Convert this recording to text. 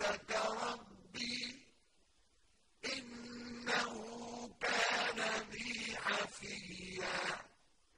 لك